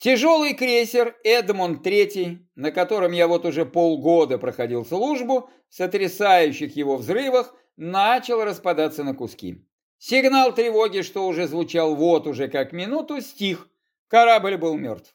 Тяжелый крейсер «Эдмонд III», на котором я вот уже полгода проходил службу, в сотрясающих его взрывах, начал распадаться на куски. Сигнал тревоги, что уже звучал вот уже как минуту, стих. Корабль был мертв.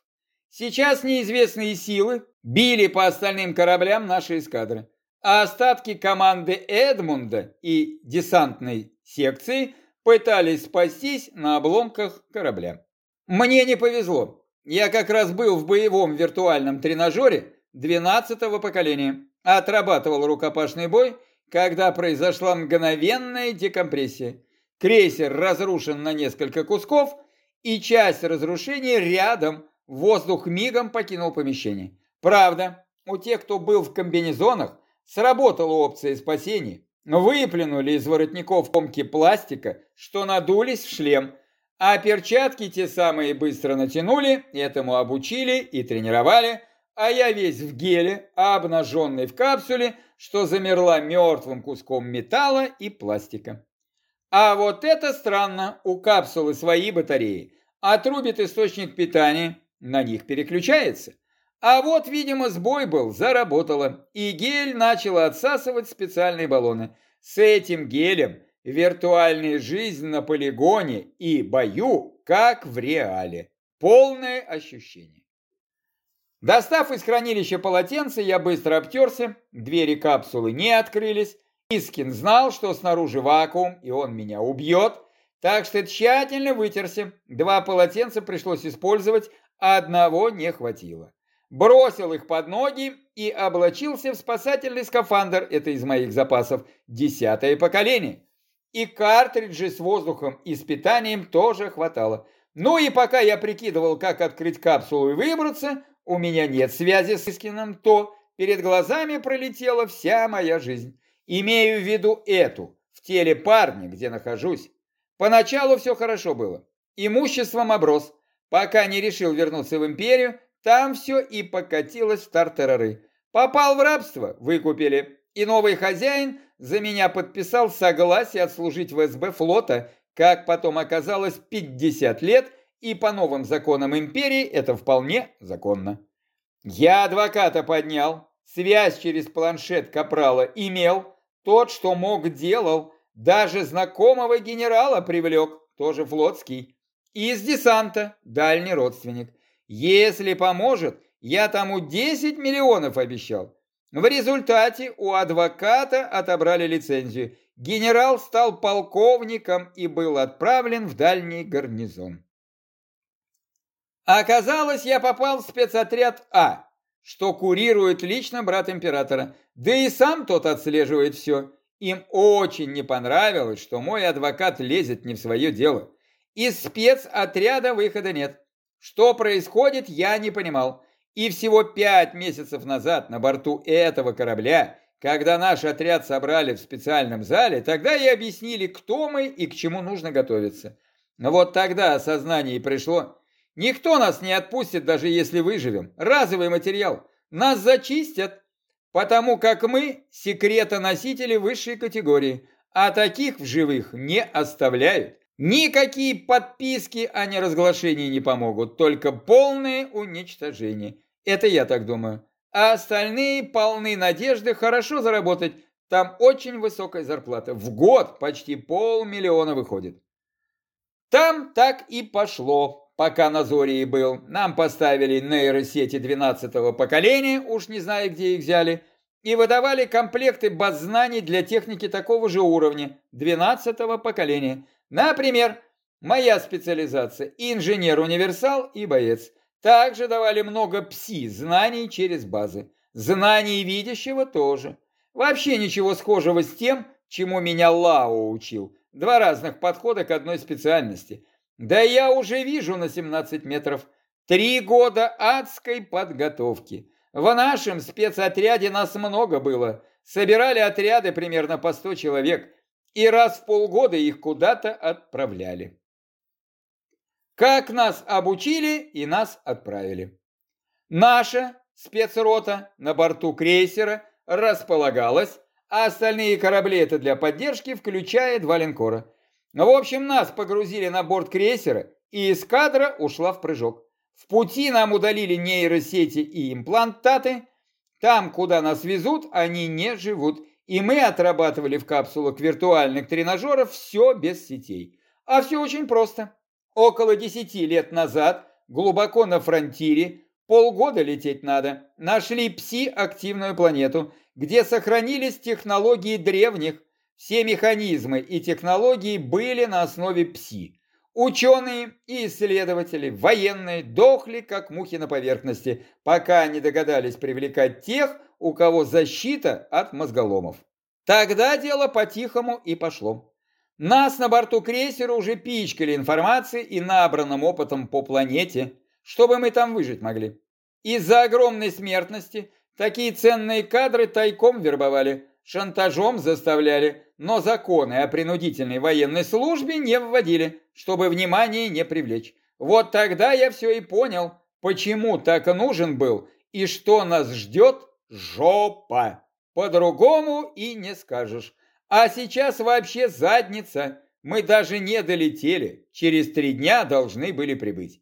Сейчас неизвестные силы били по остальным кораблям нашей эскадры, а остатки команды Эдмунда и десантной секции пытались спастись на обломках корабля. Мне не повезло. Я как раз был в боевом виртуальном тренажере 12-го поколения, отрабатывал рукопашный бой, когда произошла мгновенная декомпрессия. Крейсер разрушен на несколько кусков, и часть разрушения рядом, воздух мигом покинул помещение. Правда, у тех, кто был в комбинезонах, сработала опция спасения. Выплюнули из воротников комки пластика, что надулись в шлем – а перчатки те самые быстро натянули, этому обучили и тренировали, а я весь в геле, обнаженный в капсуле, что замерла мертвым куском металла и пластика. А вот это странно, у капсулы свои батареи. Отрубит источник питания, на них переключается. А вот, видимо, сбой был, заработало, и гель начал отсасывать специальные баллоны. С этим гелем Виртуальная жизнь на полигоне и бою, как в реале. Полное ощущение. Достав из хранилища полотенце, я быстро обтерся, двери капсулы не открылись. Искин знал, что снаружи вакуум, и он меня убьет, так что тщательно вытерся. Два полотенца пришлось использовать, а одного не хватило. Бросил их под ноги и облачился в спасательный скафандр, это из моих запасов, десятое поколение и картриджи с воздухом и с питанием тоже хватало. Ну и пока я прикидывал, как открыть капсулу и выбраться, у меня нет связи с Искином, то перед глазами пролетела вся моя жизнь. Имею в виду эту, в теле парня, где нахожусь. Поначалу все хорошо было. Имуществом оброс. Пока не решил вернуться в империю, там все и покатилось в тартарары. Попал в рабство, выкупили. И новый хозяин за меня подписал согласие отслужить в СБ флота, как потом оказалось, 50 лет, и по новым законам империи это вполне законно. Я адвоката поднял, связь через планшет Капрала имел, тот, что мог, делал, даже знакомого генерала привлек, тоже флотский, из десанта, дальний родственник. Если поможет, я тому 10 миллионов обещал. В результате у адвоката отобрали лицензию. Генерал стал полковником и был отправлен в дальний гарнизон. Оказалось, я попал в спецотряд А, что курирует лично брат императора, да и сам тот отслеживает все. Им очень не понравилось, что мой адвокат лезет не в свое дело. Из спецотряда выхода нет. Что происходит, я не понимал. И всего пять месяцев назад на борту этого корабля, когда наш отряд собрали в специальном зале, тогда и объяснили, кто мы и к чему нужно готовиться. Но вот тогда осознание и пришло. Никто нас не отпустит, даже если выживем. Разовый материал. Нас зачистят, потому как мы секретоносители высшей категории, а таких в живых не оставляют. Никакие подписки о неразглашении не помогут, только полное уничтожение. Это я так думаю. А остальные полны надежды хорошо заработать. Там очень высокая зарплата. В год почти полмиллиона выходит. Там так и пошло, пока на Зории был. Нам поставили нейросети 12-го поколения, уж не знаю, где их взяли, и выдавали комплекты баз знаний для техники такого же уровня, 12-го поколения. Например, моя специализация – инженер-универсал и боец – также давали много пси, знаний через базы. Знаний видящего тоже. Вообще ничего схожего с тем, чему меня Лао учил. Два разных подхода к одной специальности. Да я уже вижу на 17 метров. Три года адской подготовки. В нашем спецотряде нас много было. Собирали отряды примерно по 100 человек. И раз в полгода их куда-то отправляли. Как нас обучили и нас отправили. Наша спецрота на борту крейсера располагалась, а остальные корабли это для поддержки, включая два линкора. В общем, нас погрузили на борт крейсера, и эскадра ушла в прыжок. В пути нам удалили нейросети и имплантаты. Там, куда нас везут, они не живут. И мы отрабатывали в капсулах виртуальных тренажеров все без сетей. А все очень просто. Около 10 лет назад, глубоко на фронтире, полгода лететь надо, нашли пси-активную планету, где сохранились технологии древних. Все механизмы и технологии были на основе пси. Ученые и исследователи, военные, дохли, как мухи на поверхности, пока не догадались привлекать тех, у кого защита от мозголомов. Тогда дело по-тихому и пошло. Нас на борту крейсера уже пичкали информацией и набранным опытом по планете, чтобы мы там выжить могли. Из-за огромной смертности такие ценные кадры тайком вербовали, шантажом заставляли, но законы о принудительной военной службе не вводили, чтобы внимание не привлечь. Вот тогда я все и понял, почему так нужен был и что нас ждет жопа. По-другому и не скажешь. А сейчас вообще задница. Мы даже не долетели. Через три дня должны были прибыть.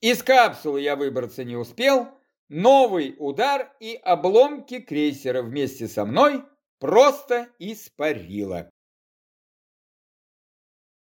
Из капсулы я выбраться не успел. Новый удар и обломки крейсера вместе со мной просто испарило.